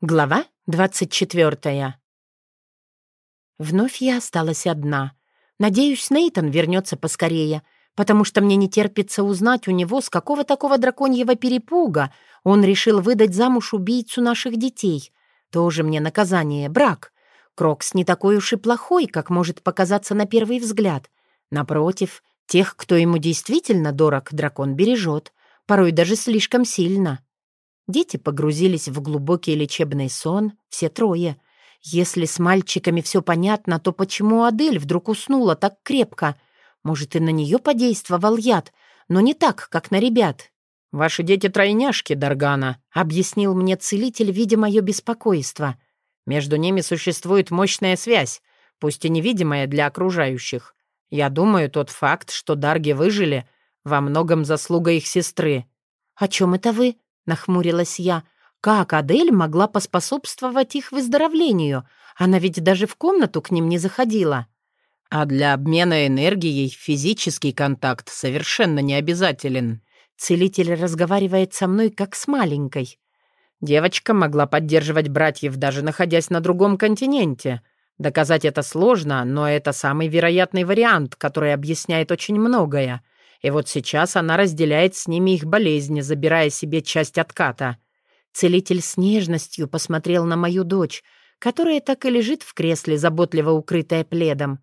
Глава 24. Вновь я осталась одна. Надеюсь, Нейтан вернется поскорее, потому что мне не терпится узнать у него, с какого такого драконьего перепуга он решил выдать замуж убийцу наших детей. Тоже мне наказание — брак. Крокс не такой уж и плохой, как может показаться на первый взгляд. Напротив, тех, кто ему действительно дорог, дракон бережет, порой даже слишком сильно. Дети погрузились в глубокий лечебный сон, все трое. Если с мальчиками все понятно, то почему Адель вдруг уснула так крепко? Может, и на нее подействовал яд, но не так, как на ребят. «Ваши дети тройняшки, Даргана», — объяснил мне целитель, видя мое беспокойство. «Между ними существует мощная связь, пусть и невидимая для окружающих. Я думаю, тот факт, что Дарги выжили, во многом заслуга их сестры». «О чем это вы?» Нахмурилась я. Как Адель могла поспособствовать их выздоровлению? Она ведь даже в комнату к ним не заходила. А для обмена энергией физический контакт совершенно не обязателен. Целитель разговаривает со мной как с маленькой. Девочка могла поддерживать братьев, даже находясь на другом континенте. Доказать это сложно, но это самый вероятный вариант, который объясняет очень многое. И вот сейчас она разделяет с ними их болезни, забирая себе часть отката. Целитель с нежностью посмотрел на мою дочь, которая так и лежит в кресле, заботливо укрытая пледом.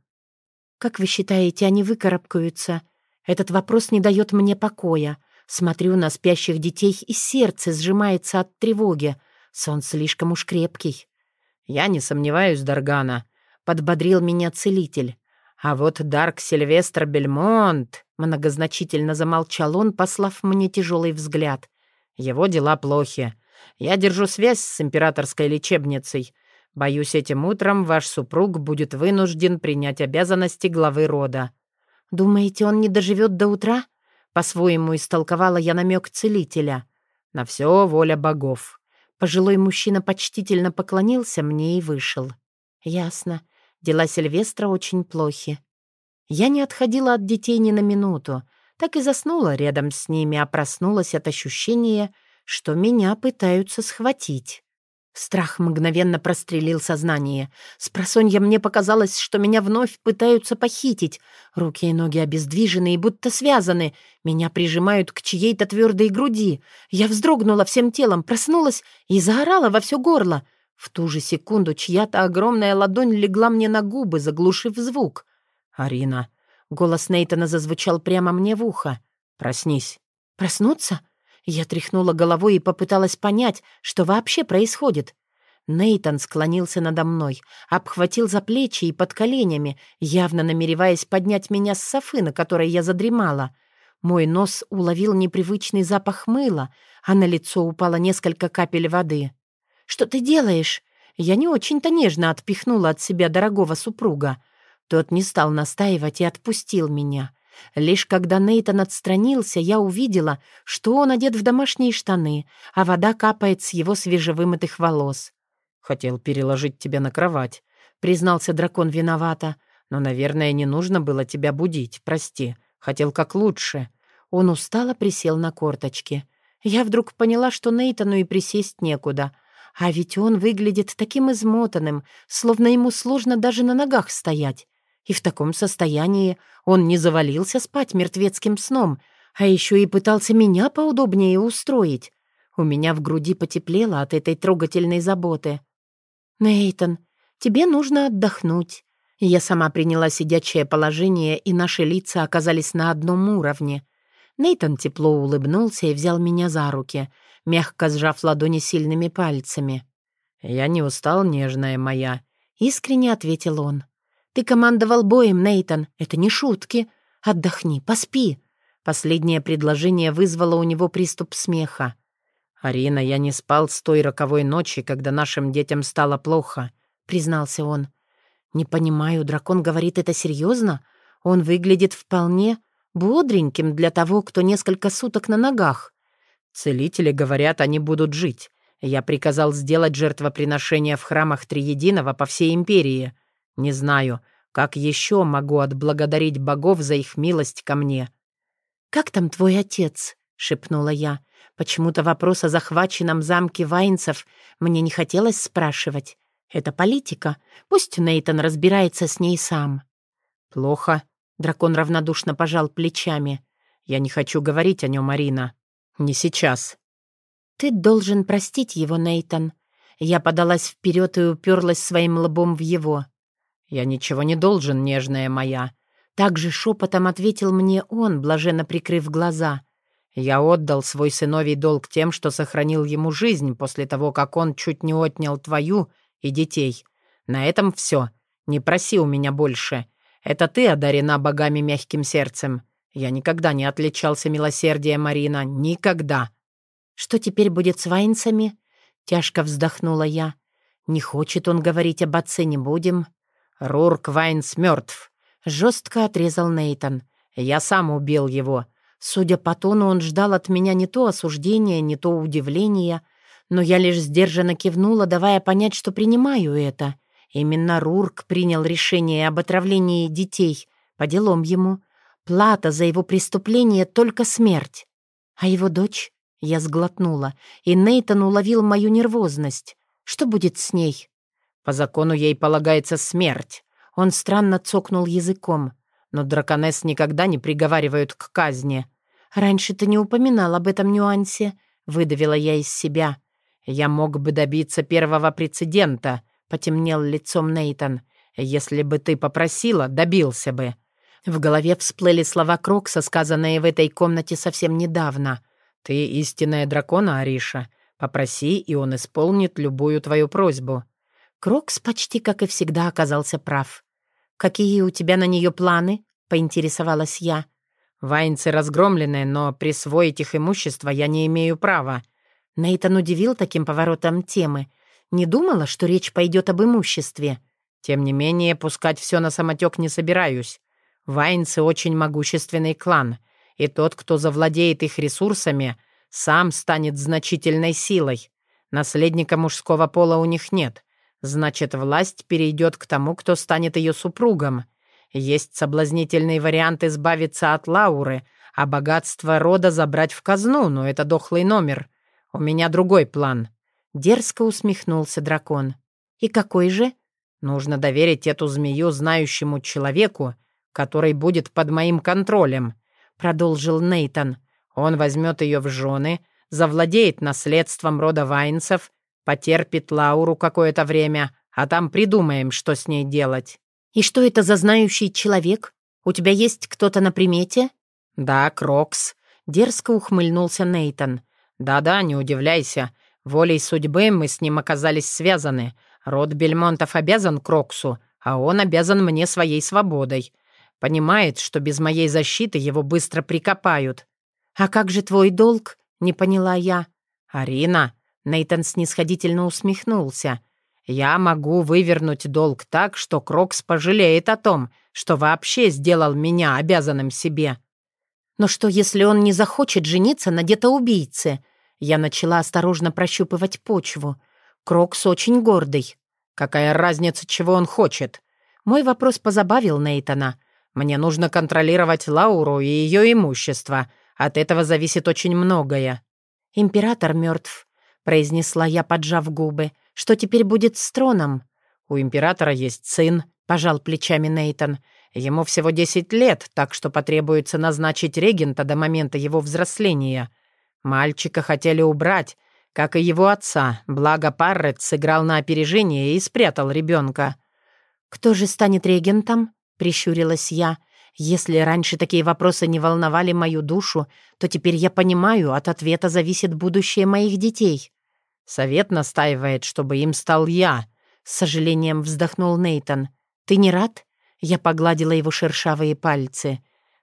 «Как вы считаете, они выкарабкаются? Этот вопрос не дает мне покоя. Смотрю на спящих детей, и сердце сжимается от тревоги. Сон слишком уж крепкий». «Я не сомневаюсь, Даргана», — подбодрил меня целитель. «А вот Дарк Сильвестр Бельмонт...» Многозначительно замолчал он, послав мне тяжелый взгляд. «Его дела плохи. Я держу связь с императорской лечебницей. Боюсь, этим утром ваш супруг будет вынужден принять обязанности главы рода». «Думаете, он не доживет до утра?» По-своему истолковала я намек целителя. «На все воля богов». Пожилой мужчина почтительно поклонился мне и вышел. «Ясно. Дела Сильвестра очень плохи. Я не отходила от детей ни на минуту, так и заснула рядом с ними, а проснулась от ощущения, что меня пытаются схватить. Страх мгновенно прострелил сознание. С просонья мне показалось, что меня вновь пытаются похитить. Руки и ноги обездвижены и будто связаны. Меня прижимают к чьей-то твердой груди. Я вздрогнула всем телом, проснулась и заорала во все горло. В ту же секунду чья-то огромная ладонь легла мне на губы, заглушив звук. «Арина!» Голос Нейтана зазвучал прямо мне в ухо. «Проснись!» «Проснуться?» Я тряхнула головой и попыталась понять, что вообще происходит. Нейтан склонился надо мной, обхватил за плечи и под коленями, явно намереваясь поднять меня с софы, на которой я задремала. Мой нос уловил непривычный запах мыла, а на лицо упало несколько капель воды. «Что ты делаешь?» Я не очень-то нежно отпихнула от себя дорогого супруга — тот не стал настаивать и отпустил меня. Лишь когда Нейтан отстранился, я увидела, что он одет в домашние штаны, а вода капает с его свежевымытых волос. «Хотел переложить тебя на кровать», — признался дракон виновато. «Но, наверное, не нужно было тебя будить, прости. Хотел как лучше». Он устало присел на корточки. Я вдруг поняла, что Нейтану и присесть некуда. А ведь он выглядит таким измотанным, словно ему сложно даже на ногах стоять. И в таком состоянии он не завалился спать мертвецким сном, а еще и пытался меня поудобнее устроить. У меня в груди потеплело от этой трогательной заботы. «Нейтан, тебе нужно отдохнуть». Я сама приняла сидячее положение, и наши лица оказались на одном уровне. Нейтан тепло улыбнулся и взял меня за руки, мягко сжав ладони сильными пальцами. «Я не устал, нежная моя», — искренне ответил он. «Ты командовал боем, Нейтан. Это не шутки. Отдохни, поспи». Последнее предложение вызвало у него приступ смеха. «Арина, я не спал с той роковой ночи, когда нашим детям стало плохо», — признался он. «Не понимаю, дракон говорит это серьезно? Он выглядит вполне бодреньким для того, кто несколько суток на ногах». «Целители говорят, они будут жить. Я приказал сделать жертвоприношение в храмах Триединого по всей империи. Не знаю, как еще могу отблагодарить богов за их милость ко мне. «Как там твой отец?» — шепнула я. Почему-то вопрос о захваченном замке Вайнцев мне не хотелось спрашивать. Это политика. Пусть Нейтон разбирается с ней сам. «Плохо», — дракон равнодушно пожал плечами. «Я не хочу говорить о нем, Марина. Не сейчас». «Ты должен простить его, Нейтон». Я подалась вперед и уперлась своим лбом в его. «Я ничего не должен, нежная моя». Также шепотом ответил мне он, блаженно прикрыв глаза. «Я отдал свой сыновий долг тем, что сохранил ему жизнь после того, как он чуть не отнял твою и детей. На этом все. Не проси у меня больше. Это ты одарена богами мягким сердцем. Я никогда не отличался милосердием, Марина. Никогда». «Что теперь будет с Вайнцами?» Тяжко вздохнула я. «Не хочет он говорить об отце, не будем». «Рурк Вайнс мертв», — жестко отрезал Нейтон. «Я сам убил его». Судя по тону, он ждал от меня не то осуждения, не то удивления, но я лишь сдержанно кивнула, давая понять, что принимаю это. Именно Рурк принял решение об отравлении детей. По делам ему. Плата за его преступление — только смерть. А его дочь? Я сглотнула, и Нейтан уловил мою нервозность. Что будет с ней? По закону ей полагается смерть. Он странно цокнул языком. Но драконесс никогда не приговаривают к казни. «Раньше ты не упоминал об этом нюансе», — выдавила я из себя. «Я мог бы добиться первого прецедента», — потемнел лицом Нейтан. «Если бы ты попросила, добился бы». В голове всплыли слова Крокса, сказанные в этой комнате совсем недавно. «Ты истинная дракона, Ариша. Попроси, и он исполнит любую твою просьбу». Крокс почти, как и всегда, оказался прав. «Какие у тебя на нее планы?» — поинтересовалась я. «Вайнцы разгромлены, но присвоить их имущество я не имею права». Нейтан удивил таким поворотом темы. Не думала, что речь пойдет об имуществе. Тем не менее, пускать все на самотек не собираюсь. Вайнцы очень могущественный клан, и тот, кто завладеет их ресурсами, сам станет значительной силой. Наследника мужского пола у них нет. Значит, власть перейдет к тому, кто станет ее супругом. Есть соблазнительный вариант избавиться от Лауры, а богатство рода забрать в казну, но это дохлый номер. У меня другой план». Дерзко усмехнулся дракон. «И какой же?» «Нужно доверить эту змею знающему человеку, который будет под моим контролем», — продолжил Нейтан. «Он возьмет ее в жены, завладеет наследством рода Вайнцев Потерпит Лауру какое-то время, а там придумаем, что с ней делать». «И что это за знающий человек? У тебя есть кто-то на примете?» «Да, Крокс», — дерзко ухмыльнулся Нейтан. «Да-да, не удивляйся. Волей судьбы мы с ним оказались связаны. Род Бельмонтов обязан Кроксу, а он обязан мне своей свободой. Понимает, что без моей защиты его быстро прикопают». «А как же твой долг?» — не поняла я. «Арина», Нейтан снисходительно усмехнулся. «Я могу вывернуть долг так, что Крокс пожалеет о том, что вообще сделал меня обязанным себе». «Но что, если он не захочет жениться на детоубийце?» Я начала осторожно прощупывать почву. Крокс очень гордый. «Какая разница, чего он хочет?» Мой вопрос позабавил Нейтана. «Мне нужно контролировать Лауру и ее имущество. От этого зависит очень многое». «Император мертв произнесла я, поджав губы. «Что теперь будет с троном?» «У императора есть сын», — пожал плечами Нейтон. «Ему всего десять лет, так что потребуется назначить регента до момента его взросления. Мальчика хотели убрать, как и его отца, благо Паррет сыграл на опережение и спрятал ребенка». «Кто же станет регентом?» — прищурилась я. «Если раньше такие вопросы не волновали мою душу, то теперь я понимаю, от ответа зависит будущее моих детей». Совет настаивает, чтобы им стал я», — с сожалением вздохнул Нейтон. «Ты не рад?» Я погладила его шершавые пальцы.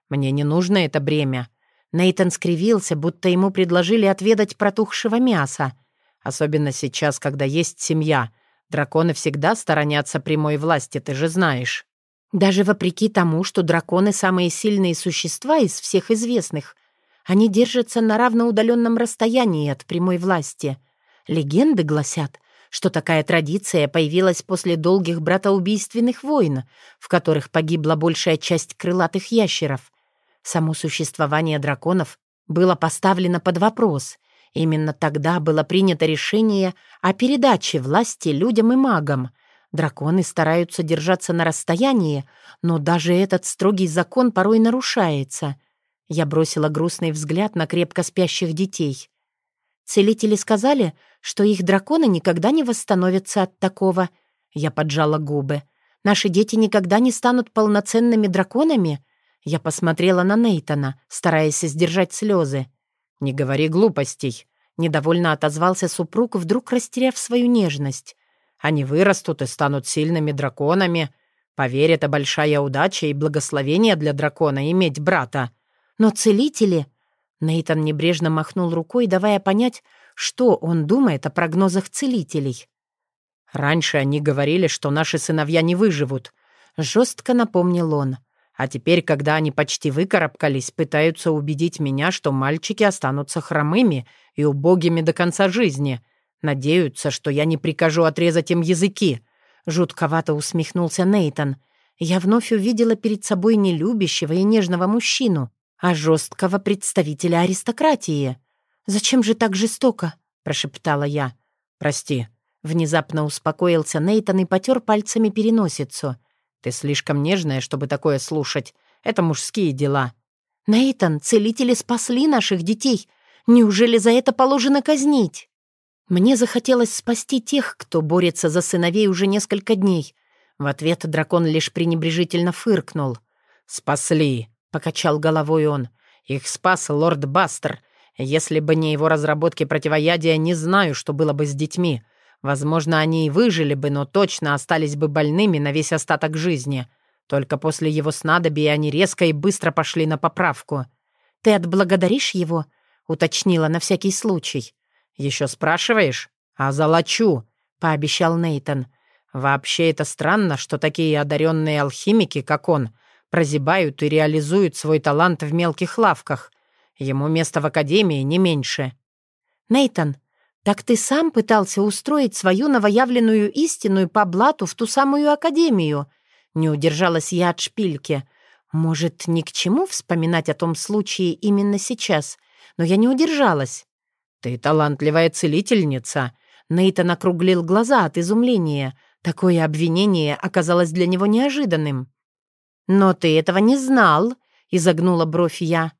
«Мне не нужно это бремя». Нейтон скривился, будто ему предложили отведать протухшего мяса. «Особенно сейчас, когда есть семья. Драконы всегда сторонятся прямой власти, ты же знаешь». Даже вопреки тому, что драконы — самые сильные существа из всех известных, они держатся на равноудаленном расстоянии от прямой власти — Легенды гласят, что такая традиция появилась после долгих братоубийственных войн, в которых погибла большая часть крылатых ящеров. Само существование драконов было поставлено под вопрос. Именно тогда было принято решение о передаче власти людям и магам. Драконы стараются держаться на расстоянии, но даже этот строгий закон порой нарушается. Я бросила грустный взгляд на крепко спящих детей. Целители сказали, что их драконы никогда не восстановятся от такого. Я поджала губы. Наши дети никогда не станут полноценными драконами? Я посмотрела на Нейтона, стараясь сдержать слезы. «Не говори глупостей», — недовольно отозвался супруг, вдруг растеряв свою нежность. «Они вырастут и станут сильными драконами. Поверь, это большая удача и благословение для дракона иметь брата. Но целители...» Нейтан небрежно махнул рукой, давая понять, что он думает о прогнозах целителей. «Раньше они говорили, что наши сыновья не выживут», — жестко напомнил он. «А теперь, когда они почти выкарабкались, пытаются убедить меня, что мальчики останутся хромыми и убогими до конца жизни. Надеются, что я не прикажу отрезать им языки». Жутковато усмехнулся Нейтан. Я вновь увидела перед собой нелюбящего и нежного мужчину, а жесткого представителя аристократии. «Зачем же так жестоко?» — прошептала я. «Прости». Внезапно успокоился Нейтан и потер пальцами переносицу. «Ты слишком нежная, чтобы такое слушать. Это мужские дела». «Нейтан, целители спасли наших детей. Неужели за это положено казнить?» Мне захотелось спасти тех, кто борется за сыновей уже несколько дней. В ответ дракон лишь пренебрежительно фыркнул. «Спасли», покачал головой он. «Их спас лорд Бастер. Если бы не его разработки противоядия, не знаю, что было бы с детьми. Возможно, они и выжили бы, но точно остались бы больными на весь остаток жизни. Только после его снадобия они резко и быстро пошли на поправку. «Ты отблагодаришь его?» — уточнила на всякий случай. «Еще спрашиваешь?» «А золочу», — пообещал Нейтон. «Вообще это странно, что такие одаренные алхимики, как он, прозябают и реализуют свой талант в мелких лавках. Ему место в академии не меньше. Нейтан, так ты сам пытался устроить свою новоявленную истинную по блату в ту самую академию? Не удержалась я от шпильки. Может, ни к чему вспоминать о том случае именно сейчас, но я не удержалась. «Ты талантливая целительница», Нейтан округлил глаза от изумления. Такое обвинение оказалось для него неожиданным. «Но ты этого не знал», — изогнула бровь я.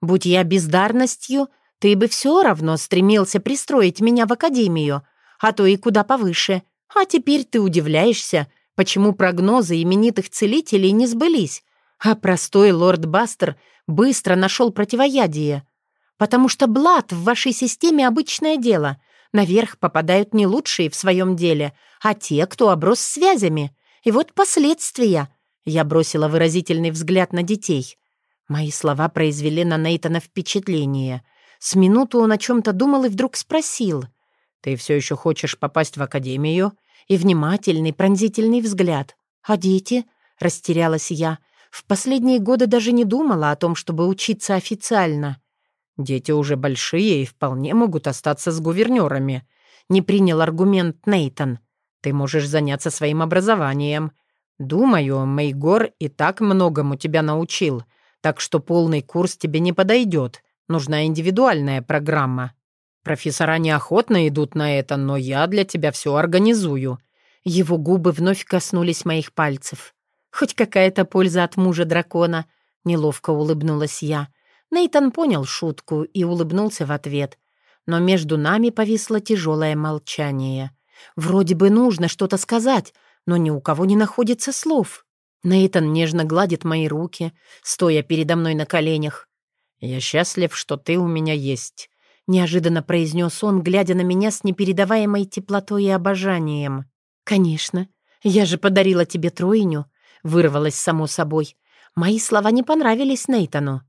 «Будь я бездарностью, ты бы все равно стремился пристроить меня в академию, а то и куда повыше. А теперь ты удивляешься, почему прогнозы именитых целителей не сбылись, а простой лорд Бастер быстро нашел противоядие. Потому что блат в вашей системе обычное дело. Наверх попадают не лучшие в своем деле, а те, кто оброс связями. И вот последствия — я бросила выразительный взгляд на детей. Мои слова произвели на Нейтана впечатление. С минуту он о чем-то думал и вдруг спросил. «Ты все еще хочешь попасть в академию?» И внимательный, пронзительный взгляд. «А дети?» — растерялась я. В последние годы даже не думала о том, чтобы учиться официально. «Дети уже большие и вполне могут остаться с гувернерами», — не принял аргумент Нейтан. «Ты можешь заняться своим образованием. «Думаю, Мейгор и так многому тебя научил, так что полный курс тебе не подойдет. Нужна индивидуальная программа. Профессора неохотно идут на это, но я для тебя все организую». Его губы вновь коснулись моих пальцев. «Хоть какая-то польза от мужа дракона», — неловко улыбнулась я. Нейтан понял шутку и улыбнулся в ответ. Но между нами повисло тяжелое молчание. Вроде бы нужно что-то сказать, но ни у кого не находится слов. Нейтан нежно гладит мои руки, стоя передо мной на коленях. «Я счастлив, что ты у меня есть», — неожиданно произнес он, глядя на меня с непередаваемой теплотой и обожанием. «Конечно. Я же подарила тебе тройню», — вырвалось само собой. Мои слова не понравились Нейтану.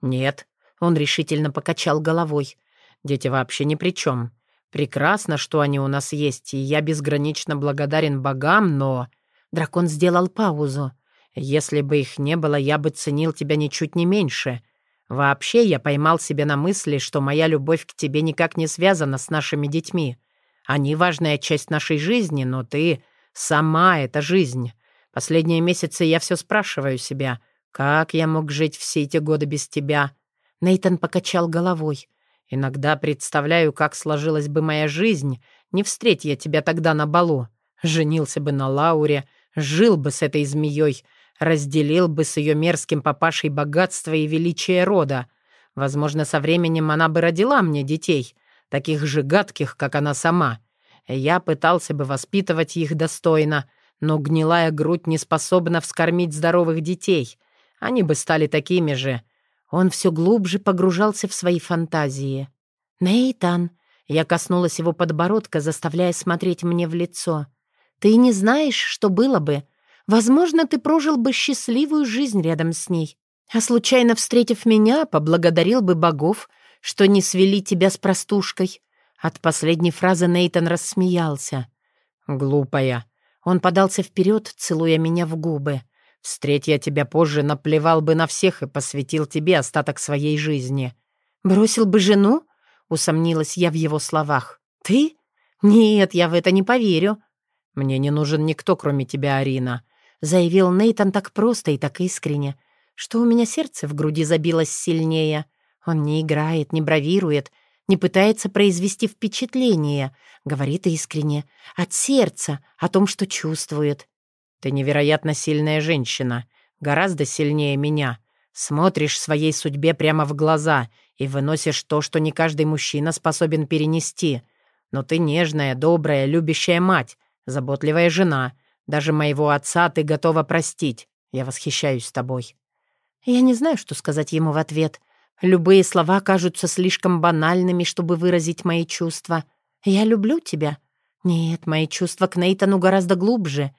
«Нет», — он решительно покачал головой. «Дети вообще ни при чем. Прекрасно, что они у нас есть, и я безгранично благодарен богам, но...» Дракон сделал паузу. «Если бы их не было, я бы ценил тебя ничуть не меньше. Вообще, я поймал себя на мысли, что моя любовь к тебе никак не связана с нашими детьми. Они важная часть нашей жизни, но ты сама эта жизнь. Последние месяцы я все спрашиваю себя, как я мог жить все эти годы без тебя?» Нейтан покачал головой. «Иногда представляю, как сложилась бы моя жизнь, не встреть я тебя тогда на балу. Женился бы на Лауре, жил бы с этой змеей, разделил бы с ее мерзким папашей богатство и величие рода. Возможно, со временем она бы родила мне детей, таких же гадких, как она сама. Я пытался бы воспитывать их достойно, но гнилая грудь не способна вскормить здоровых детей. Они бы стали такими же. Он все глубже погружался в свои фантазии. «Нейтан», я коснулась его подбородка, заставляя смотреть мне в лицо. «Ты не знаешь, что было бы. Возможно, ты прожил бы счастливую жизнь рядом с ней, а случайно встретив меня, поблагодарил бы богов, что не свели тебя с простушкой». От последней фразы Нейтан рассмеялся. «Глупая». Он подался вперед, целуя меня в губы. «Встреть я тебя позже, наплевал бы на всех и посвятил тебе остаток своей жизни». «Бросил бы жену?» — усомнилась я в его словах. «Ты? Нет, я в это не поверю». «Мне не нужен никто, кроме тебя, Арина», — заявил Нейтан так просто и так искренне, что у меня сердце в груди забилось сильнее. Он не играет, не бравирует, не пытается произвести впечатление, говорит искренне, от сердца, о том, что чувствует. «Ты невероятно сильная женщина, гораздо сильнее меня. Смотришь своей судьбе прямо в глаза и выносишь то, что не каждый мужчина способен перенести. Но ты нежная, добрая, любящая мать, заботливая жена. Даже моего отца ты готова простить. Я восхищаюсь тобой». Я не знаю, что сказать ему в ответ. Любые слова кажутся слишком банальными, чтобы выразить мои чувства. «Я люблю тебя». Нет, мои чувства к Нейтану гораздо глубже.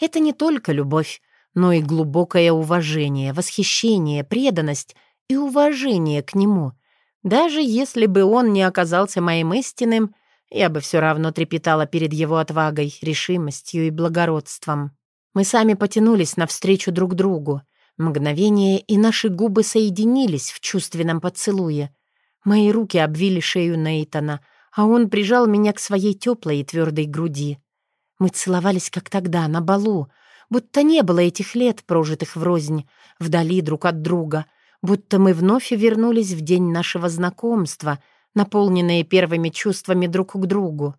Это не только любовь, но и глубокое уважение, восхищение, преданность и уважение к нему. Даже если бы он не оказался моим истинным, я бы все равно трепетала перед его отвагой, решимостью и благородством. Мы сами потянулись навстречу друг другу. Мгновение, и наши губы соединились в чувственном поцелуе. Мои руки обвили шею Нейтана, а он прижал меня к своей теплой и твердой груди. Мы целовались, как тогда, на балу, будто не было этих лет, прожитых врознь, вдали друг от друга, будто мы вновь вернулись в день нашего знакомства, наполненные первыми чувствами друг к другу.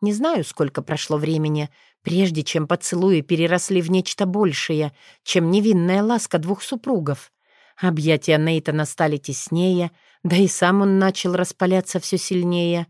Не знаю, сколько прошло времени, прежде чем поцелуи переросли в нечто большее, чем невинная ласка двух супругов. Объятия Нейтана стали теснее, да и сам он начал распаляться все сильнее.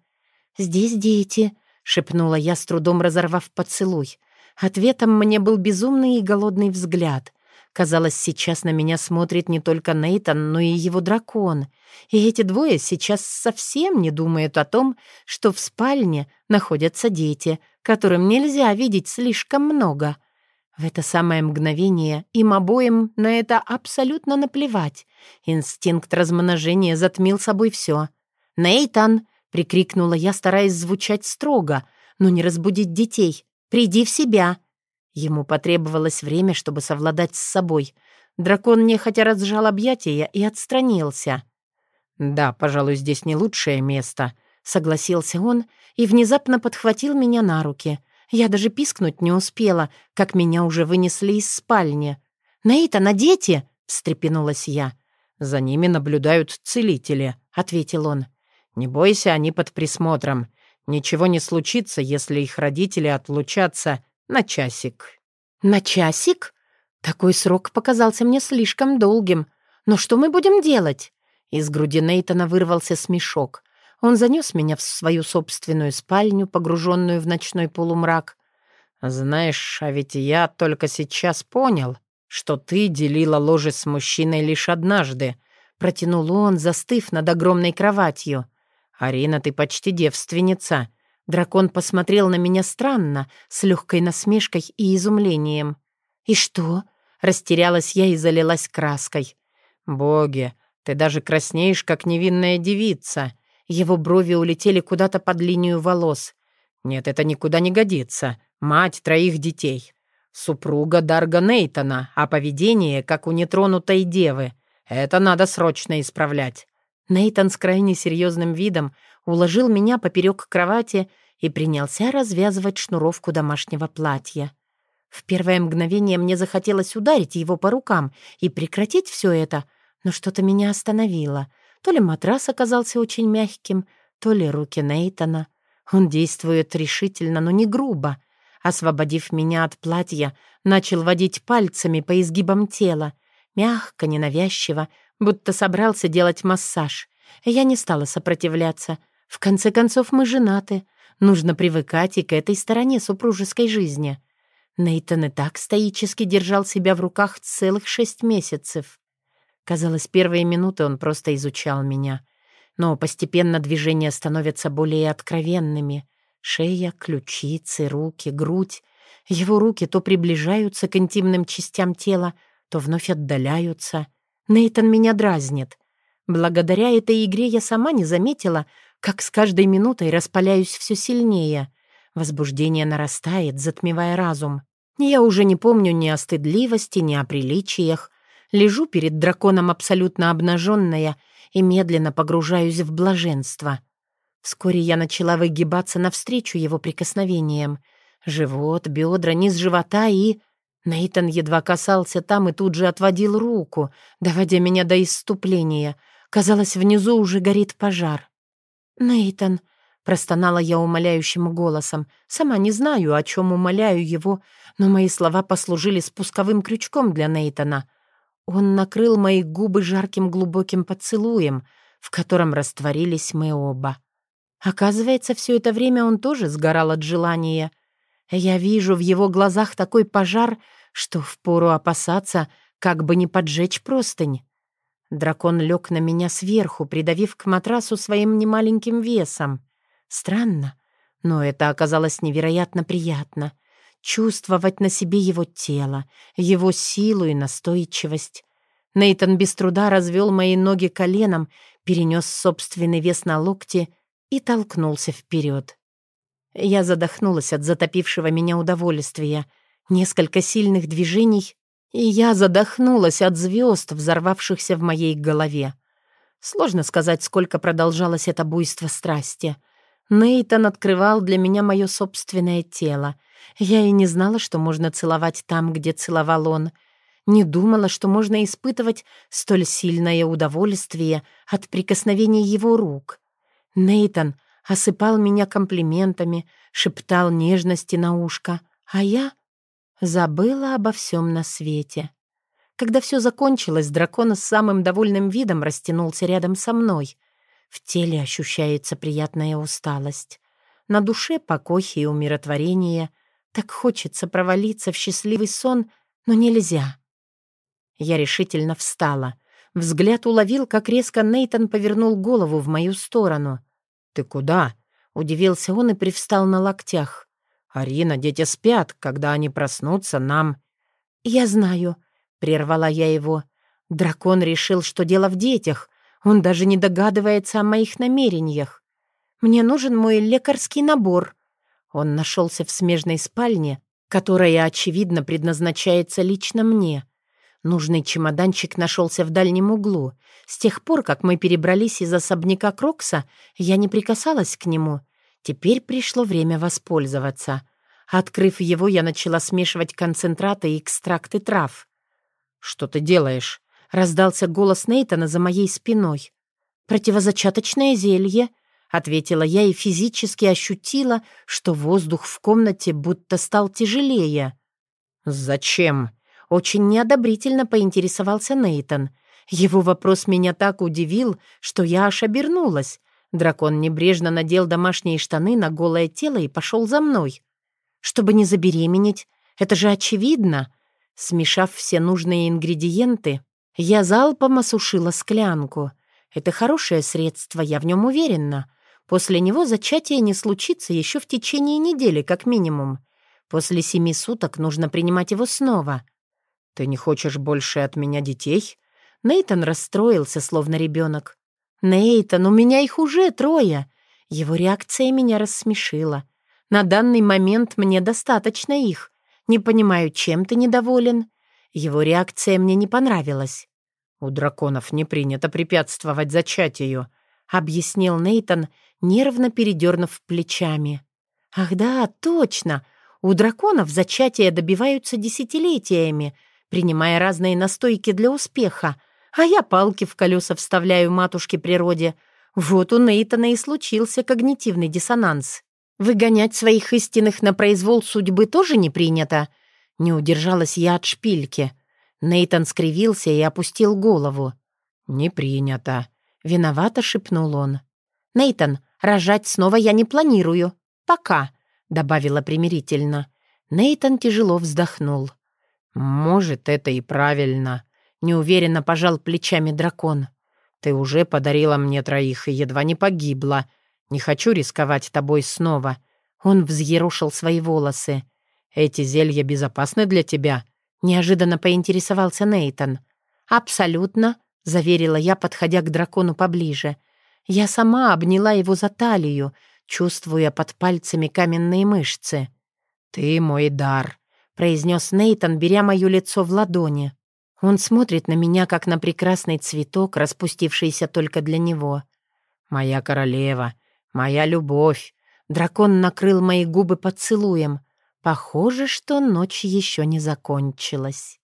«Здесь дети», — шепнула я, с трудом разорвав поцелуй. Ответом мне был безумный и голодный взгляд. Казалось, сейчас на меня смотрит не только Нейтан, но и его дракон. И эти двое сейчас совсем не думают о том, что в спальне находятся дети, которым нельзя видеть слишком много. В это самое мгновение им обоим на это абсолютно наплевать. Инстинкт размножения затмил собой все. «Нейтан!» — прикрикнула я, стараясь звучать строго, но не разбудить детей. «Приди в себя!» Ему потребовалось время, чтобы совладать с собой. Дракон нехотя разжал объятия и отстранился. «Да, пожалуй, здесь не лучшее место», — согласился он и внезапно подхватил меня на руки. Я даже пискнуть не успела, как меня уже вынесли из спальни. «Наита, на дети!» — встрепенулась я. «За ними наблюдают целители», — ответил он. «Не бойся, они под присмотром. Ничего не случится, если их родители отлучатся на часик». «На часик?» Такой срок показался мне слишком долгим. Но что мы будем делать? Из груди Нейтана вырвался смешок. Он занес меня в свою собственную спальню, погруженную в ночной полумрак. «Знаешь, а ведь я только сейчас понял, что ты делила ложе с мужчиной лишь однажды», — протянул он, застыв над огромной кроватью. «Арина, ты почти девственница. Дракон посмотрел на меня странно, с легкой насмешкой и изумлением. «И что?» — растерялась я и залилась краской. «Боги, ты даже краснеешь, как невинная девица». Его брови улетели куда-то под линию волос. «Нет, это никуда не годится. Мать троих детей. Супруга Дарга Нейтона, а поведение, как у нетронутой девы. Это надо срочно исправлять». Нейтан с крайне серьезным видом уложил меня поперек кровати и принялся развязывать шнуровку домашнего платья. В первое мгновение мне захотелось ударить его по рукам и прекратить все это, но что-то меня остановило. То ли матрас оказался очень мягким, то ли руки Нейтона. Он действует решительно, но не грубо. Освободив меня от платья, начал водить пальцами по изгибам тела. Мягко, ненавязчиво, будто собрался делать массаж. Я не стала сопротивляться. В конце концов, мы женаты. Нужно привыкать и к этой стороне супружеской жизни. Нейтан и так стоически держал себя в руках целых шесть месяцев. Казалось, первые минуты он просто изучал меня. Но постепенно движения становятся более откровенными. Шея, ключицы, руки, грудь. Его руки то приближаются к интимным частям тела, то вновь отдаляются. Нейтан меня дразнит. Благодаря этой игре я сама не заметила, как с каждой минутой распаляюсь все сильнее. Возбуждение нарастает, затмевая разум. Я уже не помню ни о стыдливости, ни о приличиях. Лежу перед драконом абсолютно обнаженная и медленно погружаюсь в блаженство. Вскоре я начала выгибаться навстречу его прикосновениям. Живот, бедра, низ живота и... Нейтан едва касался там и тут же отводил руку, доводя меня до исступления. Казалось, внизу уже горит пожар. «Нейтан», — простонала я умоляющим голосом, сама не знаю, о чем умоляю его, но мои слова послужили спусковым крючком для Нейтана. Он накрыл мои губы жарким глубоким поцелуем, в котором растворились мы оба. Оказывается, все это время он тоже сгорал от желания. Я вижу в его глазах такой пожар, что впору опасаться, как бы не поджечь простынь. Дракон лег на меня сверху, придавив к матрасу своим немаленьким весом. Странно, но это оказалось невероятно приятно чувствовать на себе его тело, его силу и настойчивость. Нейтон без труда развел мои ноги коленом, перенес собственный вес на локти и толкнулся вперед. Я задохнулась от затопившего меня удовольствия. Несколько сильных движений, и я задохнулась от звезд, взорвавшихся в моей голове. Сложно сказать, сколько продолжалось это буйство страсти. Нейтон открывал для меня мое собственное тело — я и не знала, что можно целовать там, где целовал он. Не думала, что можно испытывать столь сильное удовольствие от прикосновения его рук. Нейтон осыпал меня комплиментами, шептал нежности на ушко, а я забыла обо всем на свете. Когда все закончилось, дракон с самым довольным видом растянулся рядом со мной. В теле ощущается приятная усталость. На душе покой и умиротворение — так хочется провалиться в счастливый сон, но нельзя. Я решительно встала. Взгляд уловил, как резко Нейтон повернул голову в мою сторону. «Ты куда?» — удивился он и привстал на локтях. «Арина, дети спят. Когда они проснутся, нам...» «Я знаю», — прервала я его. «Дракон решил, что дело в детях. Он даже не догадывается о моих намерениях. Мне нужен мой лекарский набор», он нашелся в смежной спальне, которая, очевидно, предназначается лично мне. Нужный чемоданчик нашелся в дальнем углу. С тех пор, как мы перебрались из особняка Крокса, я не прикасалась к нему. Теперь пришло время воспользоваться. Открыв его, я начала смешивать концентраты и экстракты трав. «Что ты делаешь?» — раздался голос Нейтана за моей спиной. «Противозачаточное зелье», — ответила я и физически ощутила, что воздух в комнате будто стал тяжелее. «Зачем?» — очень неодобрительно поинтересовался Нейтон. Его вопрос меня так удивил, что я аж обернулась. Дракон небрежно надел домашние штаны на голое тело и пошел за мной. «Чтобы не забеременеть, это же очевидно!» Смешав все нужные ингредиенты, я залпом осушила склянку. Это хорошее средство, я в нем уверена. После него зачатие не случится еще в течение недели, как минимум. После семи суток нужно принимать его снова. «Ты не хочешь больше от меня детей?» Нейтон расстроился, словно ребенок. «Нейтан, у меня их уже трое!» Его реакция меня рассмешила. «На данный момент мне достаточно их. Не понимаю, чем ты недоволен?» Его реакция мне не понравилась. «У драконов не принято препятствовать зачатию», — объяснил Нейтон, нервно передернув плечами. «Ах да, точно! У драконов зачатия добиваются десятилетиями, принимая разные настойки для успеха. А я палки в колеса вставляю матушке природе. Вот у Нейтана и случился когнитивный диссонанс. Выгонять своих истинных на произвол судьбы тоже не принято. Не удержалась я от шпильки. Нейтан скривился и опустил голову. «Не принято», — виновато шепнул он. «Нейтан, рожать снова я не планирую. Пока», — добавила примирительно. Нейтан тяжело вздохнул. «Может, это и правильно», — неуверенно пожал плечами дракон. «Ты уже подарила мне троих и едва не погибла. Не хочу рисковать тобой снова». Он взъерушил свои волосы. «Эти зелья безопасны для тебя?» — неожиданно поинтересовался Нейтон. «Абсолютно», — заверила я, подходя к дракону поближе. Я сама обняла его за талию, чувствуя под пальцами каменные мышцы. «Ты мой дар», — произнес Нейтон, беря мое лицо в ладони. Он смотрит на меня, как на прекрасный цветок, распустившийся только для него. «Моя королева, моя любовь». Дракон накрыл мои губы поцелуем. Похоже, что ночь еще не закончилась.